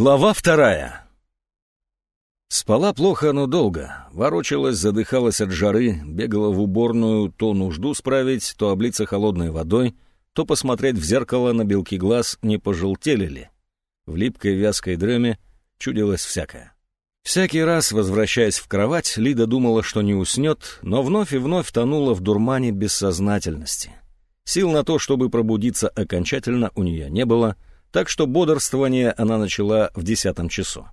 Глава вторая. Спала плохо, но долго. Ворочалась, задыхалась от жары, бегала в уборную то нужду справить, то облиться холодной водой, то посмотреть в зеркало на белки глаз, не пожелтели ли. В липкой вязкой дреме чудилось всякое. Всякий раз, возвращаясь в кровать, Лида думала, что не уснет, но вновь и вновь тонула в дурмане бессознательности. Сил на то, чтобы пробудиться окончательно, у нее не было, так что бодрствование она начала в десятом часу.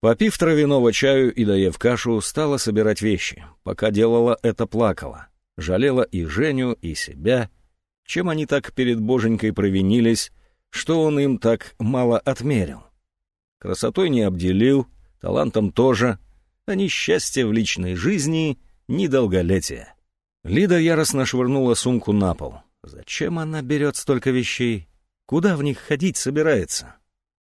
Попив травяного чаю и доев кашу, стала собирать вещи. Пока делала это, плакала. Жалела и Женю, и себя. Чем они так перед боженькой провинились, что он им так мало отмерил? Красотой не обделил, талантом тоже, а ни счастья в личной жизни, ни долголетия. Лида яростно швырнула сумку на пол. Зачем она берет столько вещей? Куда в них ходить собирается?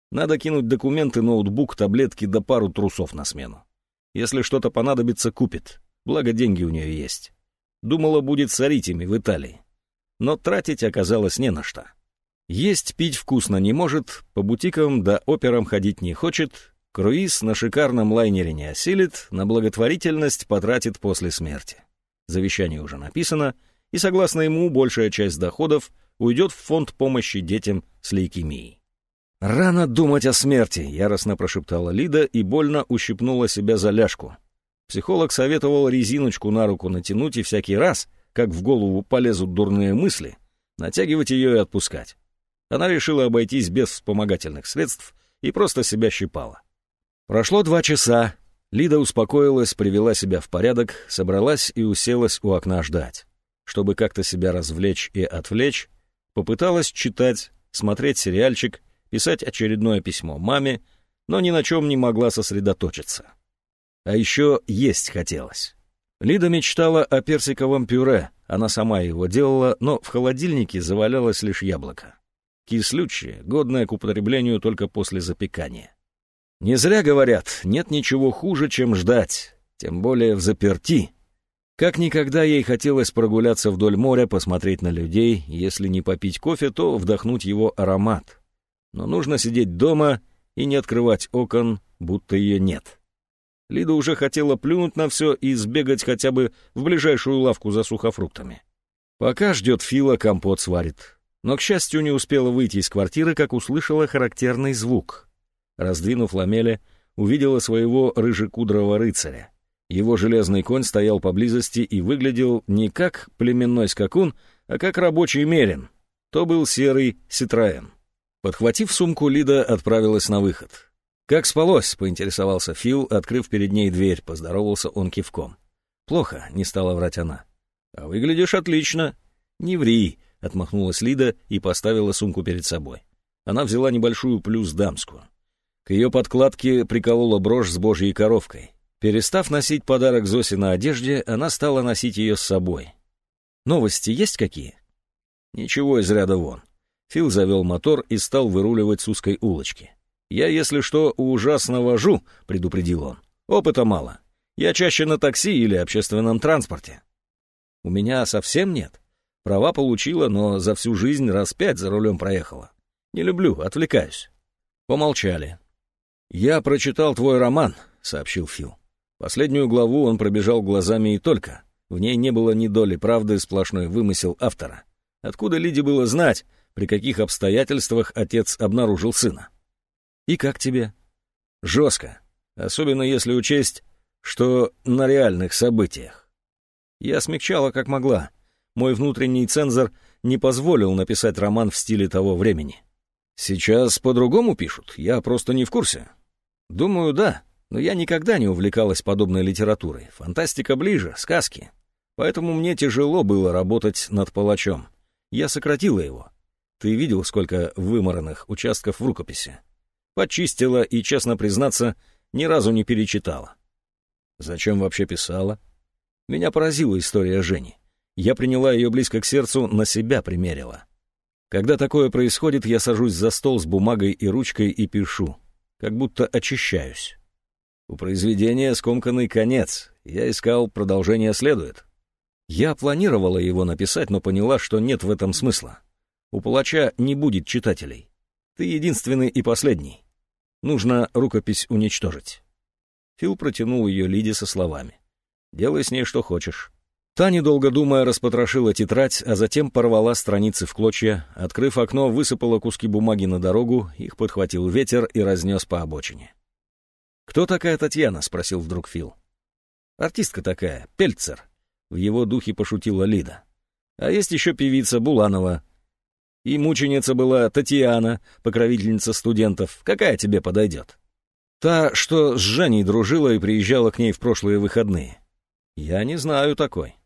Надо кинуть документы, ноутбук, таблетки да пару трусов на смену. Если что-то понадобится, купит. Благо, деньги у нее есть. Думала, будет с аритями в Италии. Но тратить оказалось не на что. Есть пить вкусно не может, по бутикам да операм ходить не хочет, Круиз на шикарном лайнере не осилит, на благотворительность потратит после смерти. Завещание уже написано, и, согласно ему, большая часть доходов уйдет в фонд помощи детям с лейкемией. «Рано думать о смерти», — яростно прошептала Лида и больно ущипнула себя за ляжку. Психолог советовал резиночку на руку натянуть и всякий раз, как в голову полезут дурные мысли, натягивать ее и отпускать. Она решила обойтись без вспомогательных средств и просто себя щипала. Прошло два часа. Лида успокоилась, привела себя в порядок, собралась и уселась у окна ждать. Чтобы как-то себя развлечь и отвлечь, попыталась читать, смотреть сериальчик, писать очередное письмо маме, но ни на чем не могла сосредоточиться. А еще есть хотелось. Лида мечтала о персиковом пюре, она сама его делала, но в холодильнике завалялось лишь яблоко. Кислючее, годное к употреблению только после запекания. Не зря говорят, нет ничего хуже, чем ждать, тем более в заперти. Как никогда ей хотелось прогуляться вдоль моря, посмотреть на людей, если не попить кофе, то вдохнуть его аромат. Но нужно сидеть дома и не открывать окон, будто ее нет. Лида уже хотела плюнуть на все и сбегать хотя бы в ближайшую лавку за сухофруктами. Пока ждет Фила, компот сварит. Но, к счастью, не успела выйти из квартиры, как услышала характерный звук. Раздвинув ламели, увидела своего рыжекудрого рыцаря. Его железный конь стоял поблизости и выглядел не как племенной скакун, а как рабочий мерин. То был серый Ситроен. Подхватив сумку, Лида отправилась на выход. «Как спалось?» — поинтересовался Фил, открыв перед ней дверь, поздоровался он кивком. «Плохо», — не стала врать она. «А выглядишь отлично». «Не ври», — отмахнулась Лида и поставила сумку перед собой. Она взяла небольшую плюс дамскую. К ее подкладке приколола брошь с божьей коровкой. Перестав носить подарок Зосе на одежде, она стала носить ее с собой. «Новости есть какие?» «Ничего из ряда вон». Фил завел мотор и стал выруливать с узкой улочки. «Я, если что, ужасно вожу», — предупредил он. «Опыта мало. Я чаще на такси или общественном транспорте». «У меня совсем нет. Права получила, но за всю жизнь раз пять за рулем проехала. Не люблю, отвлекаюсь». Помолчали. «Я прочитал твой роман», — сообщил Фил. Последнюю главу он пробежал глазами и только. В ней не было ни доли правды, сплошной вымысел автора. Откуда Лиде было знать, при каких обстоятельствах отец обнаружил сына? «И как тебе?» «Жестко. Особенно если учесть, что на реальных событиях. Я смягчала как могла. Мой внутренний цензор не позволил написать роман в стиле того времени. Сейчас по-другому пишут, я просто не в курсе. Думаю, да, но я никогда не увлекалась подобной литературой. Фантастика ближе, сказки. Поэтому мне тяжело было работать над палачом. Я сократила его. Ты видел, сколько вымаранных участков в рукописи? Почистила и, честно признаться, ни разу не перечитала. Зачем вообще писала? Меня поразила история Жени. Я приняла ее близко к сердцу, на себя примерила. Когда такое происходит, я сажусь за стол с бумагой и ручкой и пишу как будто очищаюсь. У произведения скомканный конец, я искал продолжение следует. Я планировала его написать, но поняла, что нет в этом смысла. У палача не будет читателей. Ты единственный и последний. Нужно рукопись уничтожить. Фил протянул ее Лиде со словами. «Делай с ней что хочешь». Та, недолго думая, распотрошила тетрадь, а затем порвала страницы в клочья, открыв окно, высыпала куски бумаги на дорогу, их подхватил ветер и разнес по обочине. «Кто такая Татьяна?» — спросил вдруг Фил. «Артистка такая, Пельцер», — в его духе пошутила Лида. «А есть еще певица Буланова. И мученица была Татьяна, покровительница студентов. Какая тебе подойдет?» «Та, что с Жаней дружила и приезжала к ней в прошлые выходные». «Я не знаю такой».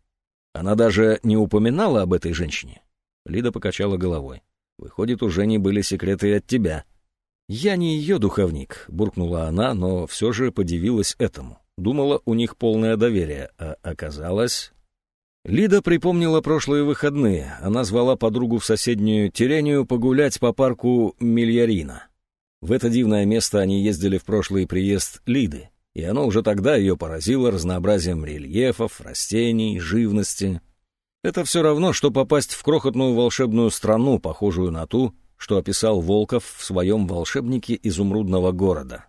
Она даже не упоминала об этой женщине. Лида покачала головой. «Выходит, у Жени были секреты от тебя». «Я не ее духовник», — буркнула она, но все же подивилась этому. Думала, у них полное доверие, а оказалось... Лида припомнила прошлые выходные. Она звала подругу в соседнюю Терению погулять по парку Мильярина. В это дивное место они ездили в прошлый приезд Лиды и оно уже тогда ее поразило разнообразием рельефов, растений, живности. Это все равно, что попасть в крохотную волшебную страну, похожую на ту, что описал Волков в своем «Волшебнике изумрудного города».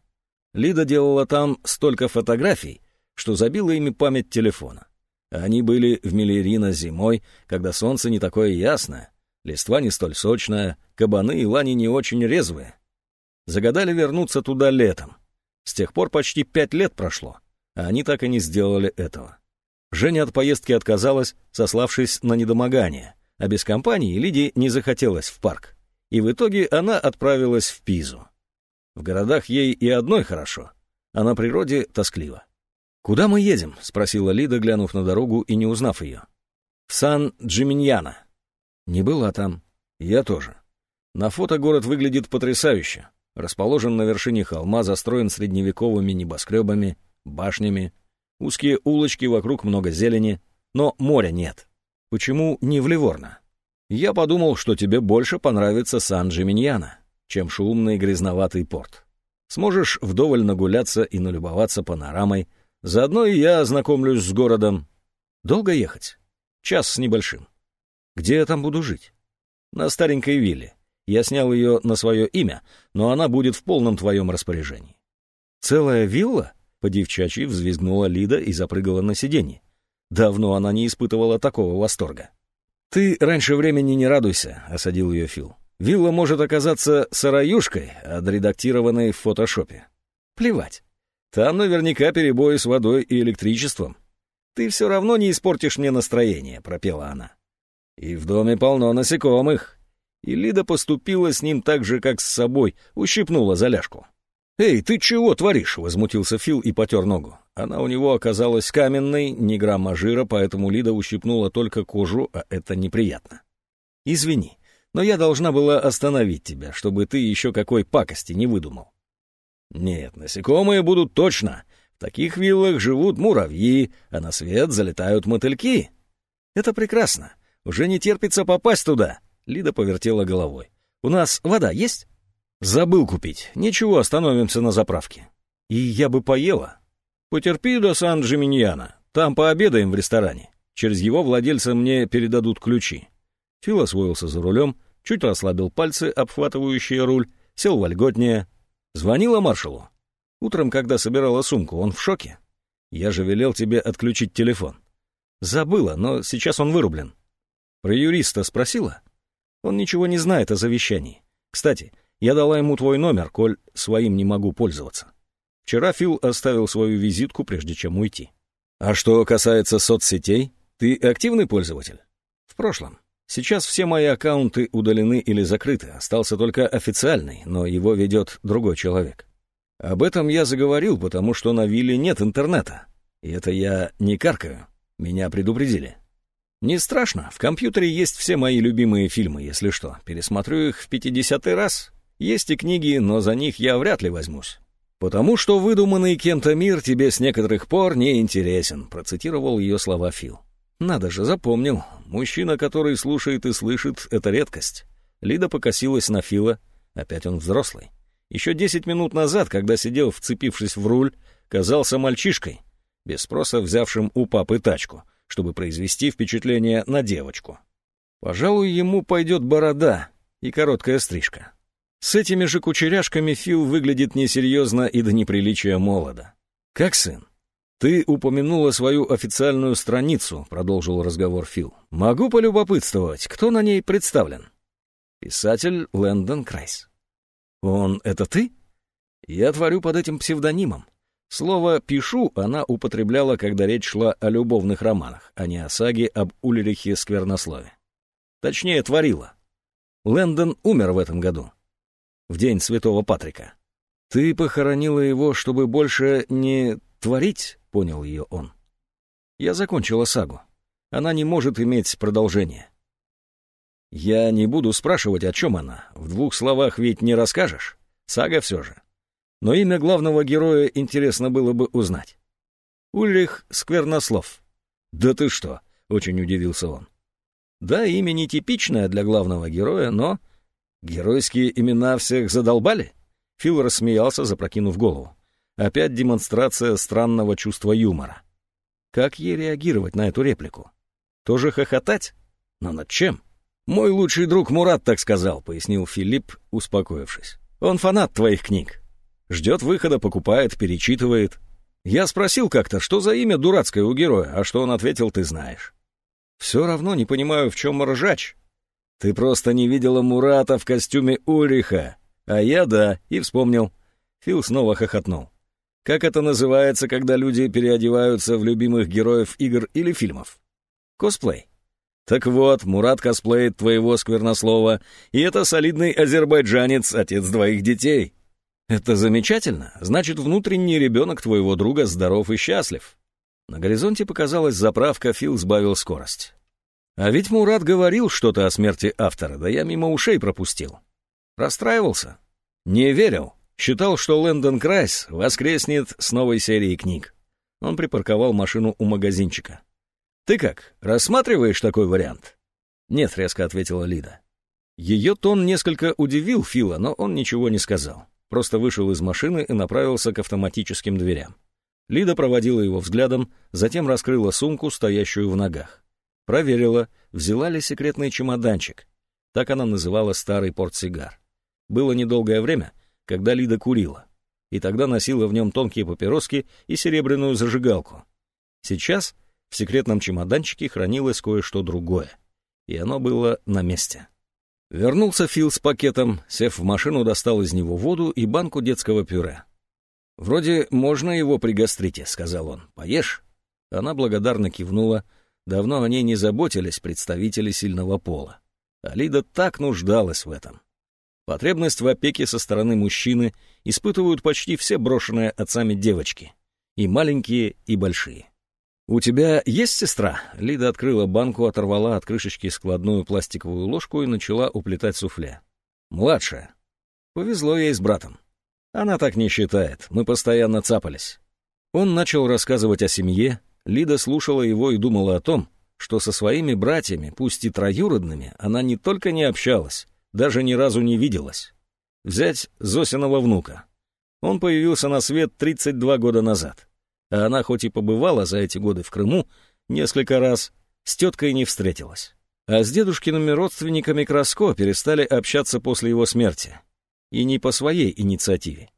Лида делала там столько фотографий, что забила ими память телефона. Они были в Мелерино зимой, когда солнце не такое ясное, листва не столь сочная, кабаны и лани не очень резвые. Загадали вернуться туда летом. С тех пор почти пять лет прошло, а они так и не сделали этого. Женя от поездки отказалась, сославшись на недомогание, а без компании Лидии не захотелось в парк. И в итоге она отправилась в Пизу. В городах ей и одной хорошо, а на природе тоскливо. «Куда мы едем?» — спросила Лида, глянув на дорогу и не узнав ее. «В Сан-Джиминьяно». «Не была там». «Я тоже». На фото город выглядит потрясающе расположен на вершине холма, застроен средневековыми небоскребами, башнями, узкие улочки, вокруг много зелени, но моря нет. Почему не в Ливорно? Я подумал, что тебе больше понравится Сан-Джиминьяно, чем шумный грязноватый порт. Сможешь вдоволь нагуляться и налюбоваться панорамой, заодно и я ознакомлюсь с городом. Долго ехать? Час с небольшим. Где я там буду жить? На старенькой вилле. Я снял ее на свое имя, но она будет в полном твоем распоряжении». «Целая вилла?» — по-девчачьи взвизгнула Лида и запрыгала на сиденье. Давно она не испытывала такого восторга. «Ты раньше времени не радуйся», — осадил ее Фил. «Вилла может оказаться сараюшкой, отредактированной в фотошопе. Плевать. Там наверняка перебои с водой и электричеством. Ты все равно не испортишь мне настроение», — пропела она. «И в доме полно насекомых», и Лида поступила с ним так же, как с собой, ущипнула за ляжку. «Эй, ты чего творишь?» — возмутился Фил и потер ногу. Она у него оказалась каменной, ни грамма жира, поэтому Лида ущипнула только кожу, а это неприятно. «Извини, но я должна была остановить тебя, чтобы ты еще какой пакости не выдумал». «Нет, насекомые будут точно. В таких виллах живут муравьи, а на свет залетают мотыльки. Это прекрасно. Уже не терпится попасть туда. Лида повертела головой. «У нас вода есть?» «Забыл купить. Ничего, остановимся на заправке». «И я бы поела». «Потерпи до Сан-Джиминьяна. Там пообедаем в ресторане. Через его владельца мне передадут ключи». Фил освоился за рулем, чуть расслабил пальцы, обхватывающие руль, сел вольготнее. Звонила маршалу. Утром, когда собирала сумку, он в шоке. Я же велел тебе отключить телефон. Забыла, но сейчас он вырублен. Про юриста спросила? Он ничего не знает о завещании. Кстати, я дала ему твой номер, коль своим не могу пользоваться. Вчера Фил оставил свою визитку, прежде чем уйти. А что касается соцсетей, ты активный пользователь? В прошлом. Сейчас все мои аккаунты удалены или закрыты, остался только официальный, но его ведет другой человек. Об этом я заговорил, потому что на вилле нет интернета. И это я не каркаю. Меня предупредили. Не страшно, в компьютере есть все мои любимые фильмы, если что. Пересмотрю их в пятидесятый раз. Есть и книги, но за них я вряд ли возьмусь. «Потому что выдуманный кем-то мир тебе с некоторых пор не интересен», процитировал ее слова Фил. «Надо же, запомнил. Мужчина, который слушает и слышит, — это редкость». Лида покосилась на Фила. Опять он взрослый. Еще десять минут назад, когда сидел, вцепившись в руль, казался мальчишкой, без спроса взявшим у папы тачку — чтобы произвести впечатление на девочку. Пожалуй, ему пойдет борода и короткая стрижка. С этими же кучеряшками Фил выглядит несерьезно и до неприличия молодо. Как сын? «Ты упомянула свою официальную страницу», — продолжил разговор Фил. «Могу полюбопытствовать, кто на ней представлен?» «Писатель Лэндон Крайс». «Он — это ты?» «Я творю под этим псевдонимом. Слово «пишу» она употребляла, когда речь шла о любовных романах, а не о саге об Ульрихе Сквернослове. Точнее, творила. Лэндон умер в этом году, в день Святого Патрика. Ты похоронила его, чтобы больше не творить, понял ее он. Я закончила сагу. Она не может иметь продолжения. Я не буду спрашивать, о чем она. В двух словах ведь не расскажешь. Сага все же но имя главного героя интересно было бы узнать. Ульрих Сквернослов. «Да ты что?» — очень удивился он. «Да, имя нетипичное для главного героя, но...» «Геройские имена всех задолбали?» Фил рассмеялся, запрокинув голову. Опять демонстрация странного чувства юмора. Как ей реагировать на эту реплику? Тоже хохотать? Но над чем? «Мой лучший друг Мурат так сказал», — пояснил Филипп, успокоившись. «Он фанат твоих книг. Ждет выхода, покупает, перечитывает. Я спросил как-то, что за имя дурацкое у героя, а что он ответил, ты знаешь. Все равно не понимаю, в чем ржач. Ты просто не видела Мурата в костюме Ульриха. А я да, и вспомнил. Фил снова хохотнул. Как это называется, когда люди переодеваются в любимых героев игр или фильмов? Косплей. Так вот, Мурат косплеит твоего сквернослова, и это солидный азербайджанец, отец двоих детей. «Это замечательно. Значит, внутренний ребенок твоего друга здоров и счастлив». На горизонте показалась заправка, Фил сбавил скорость. «А ведь Мурат говорил что-то о смерти автора, да я мимо ушей пропустил. Расстраивался? Не верил. Считал, что Лэндон Крайс воскреснет с новой серией книг. Он припарковал машину у магазинчика. «Ты как, рассматриваешь такой вариант?» «Нет», — резко ответила Лида. Ее тон несколько удивил Фила, но он ничего не сказал просто вышел из машины и направился к автоматическим дверям. Лида проводила его взглядом, затем раскрыла сумку, стоящую в ногах. Проверила, взяла ли секретный чемоданчик. Так она называла старый портсигар. Было недолгое время, когда Лида курила, и тогда носила в нем тонкие папироски и серебряную зажигалку. Сейчас в секретном чемоданчике хранилось кое-что другое, и оно было на месте. Вернулся Фил с пакетом, сев в машину, достал из него воду и банку детского пюре. «Вроде можно его при гастрите», — сказал он. «Поешь?» Она благодарно кивнула. Давно о ней не заботились представители сильного пола. Алида так нуждалась в этом. Потребность в опеке со стороны мужчины испытывают почти все брошенные отцами девочки. И маленькие, и большие. «У тебя есть сестра?» Лида открыла банку, оторвала от крышечки складную пластиковую ложку и начала уплетать суфле. «Младшая. Повезло ей с братом. Она так не считает, мы постоянно цапались». Он начал рассказывать о семье, Лида слушала его и думала о том, что со своими братьями, пусть и троюродными, она не только не общалась, даже ни разу не виделась. Взять Зосиного внука. Он появился на свет 32 года назад а она хоть и побывала за эти годы в Крыму несколько раз, с теткой не встретилась. А с дедушкиными родственниками Краско перестали общаться после его смерти. И не по своей инициативе.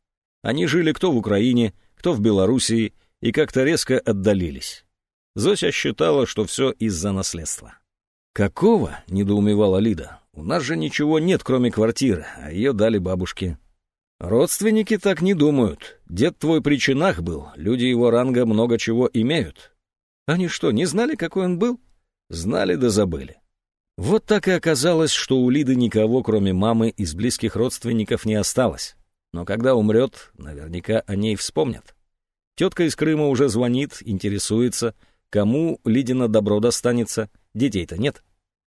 Они жили кто в Украине, кто в Белоруссии, и как-то резко отдалились. Зося считала, что все из-за наследства. «Какого?» — недоумевала Лида. «У нас же ничего нет, кроме квартиры, а ее дали бабушке». Родственники так не думают. Дед твой при чинах был, люди его ранга много чего имеют. Они что, не знали, какой он был? Знали да забыли. Вот так и оказалось, что у Лиды никого, кроме мамы, из близких родственников не осталось. Но когда умрет, наверняка о ней вспомнят. Тетка из Крыма уже звонит, интересуется, кому Лидина добро достанется, детей-то нет.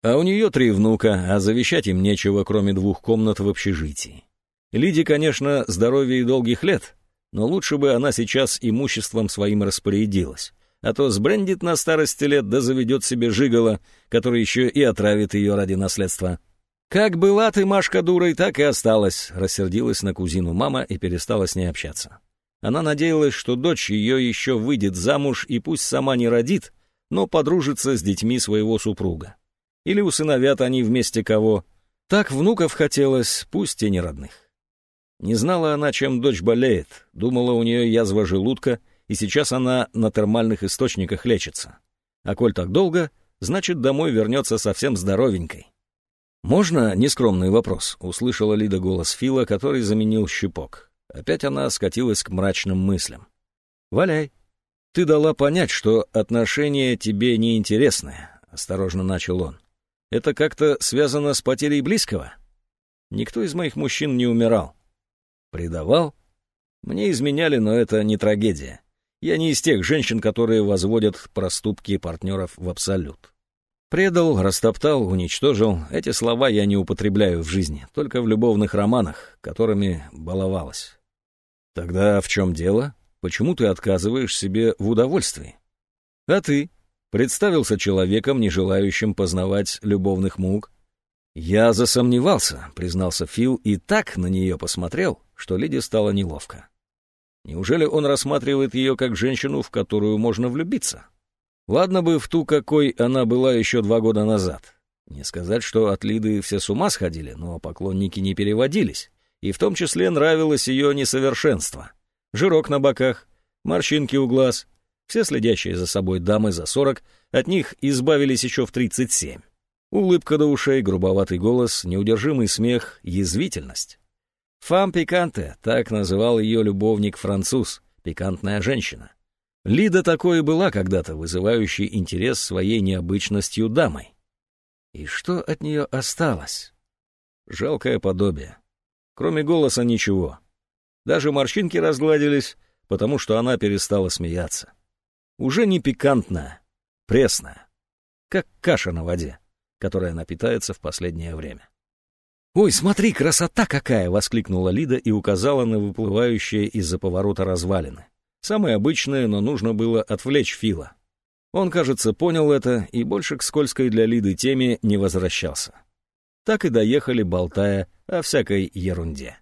А у нее три внука, а завещать им нечего, кроме двух комнат в общежитии. Лиде, конечно, здоровья и долгих лет, но лучше бы она сейчас имуществом своим распорядилась, а то сбрендит на старости лет да заведет себе жигало, который еще и отравит ее ради наследства. «Как была ты, Машка, дурой, так и осталась», — рассердилась на кузину мама и перестала с ней общаться. Она надеялась, что дочь ее еще выйдет замуж и пусть сама не родит, но подружится с детьми своего супруга. Или усыновят они вместе кого. Так внуков хотелось, пусть и не родных. Не знала она, чем дочь болеет, думала, у нее язва желудка, и сейчас она на термальных источниках лечится. А коль так долго, значит, домой вернется совсем здоровенькой. «Можно нескромный вопрос?» — услышала Лида голос Фила, который заменил щепок. Опять она скатилась к мрачным мыслям. «Валяй. Ты дала понять, что отношения тебе неинтересны», — осторожно начал он. «Это как-то связано с потерей близкого?» «Никто из моих мужчин не умирал. Предавал? Мне изменяли, но это не трагедия. Я не из тех женщин, которые возводят проступки партнеров в абсолют. Предал, растоптал, уничтожил. Эти слова я не употребляю в жизни, только в любовных романах, которыми баловалась. Тогда в чем дело? Почему ты отказываешь себе в удовольствии? А ты? Представился человеком, не желающим познавать любовных мук, «Я засомневался», — признался Фил, и так на нее посмотрел, что Лиде стало неловко. Неужели он рассматривает ее как женщину, в которую можно влюбиться? Ладно бы в ту, какой она была еще два года назад. Не сказать, что от Лиды все с ума сходили, но поклонники не переводились, и в том числе нравилось ее несовершенство. Жирок на боках, морщинки у глаз. Все следящие за собой дамы за сорок от них избавились еще в тридцать семь. Улыбка до ушей, грубоватый голос, неудержимый смех, язвительность. «Фам пиканте», — так называл ее любовник-француз, пикантная женщина. Лида такой и была когда-то, вызывающей интерес своей необычностью дамой. И что от нее осталось? Жалкое подобие. Кроме голоса ничего. Даже морщинки разгладились, потому что она перестала смеяться. Уже не пикантная, пресная, как каша на воде которой она питается в последнее время. «Ой, смотри, красота какая!» — воскликнула Лида и указала на выплывающие из-за поворота развалины. Самое обычное, но нужно было отвлечь Фила. Он, кажется, понял это и больше к скользкой для Лиды теме не возвращался. Так и доехали, болтая о всякой ерунде.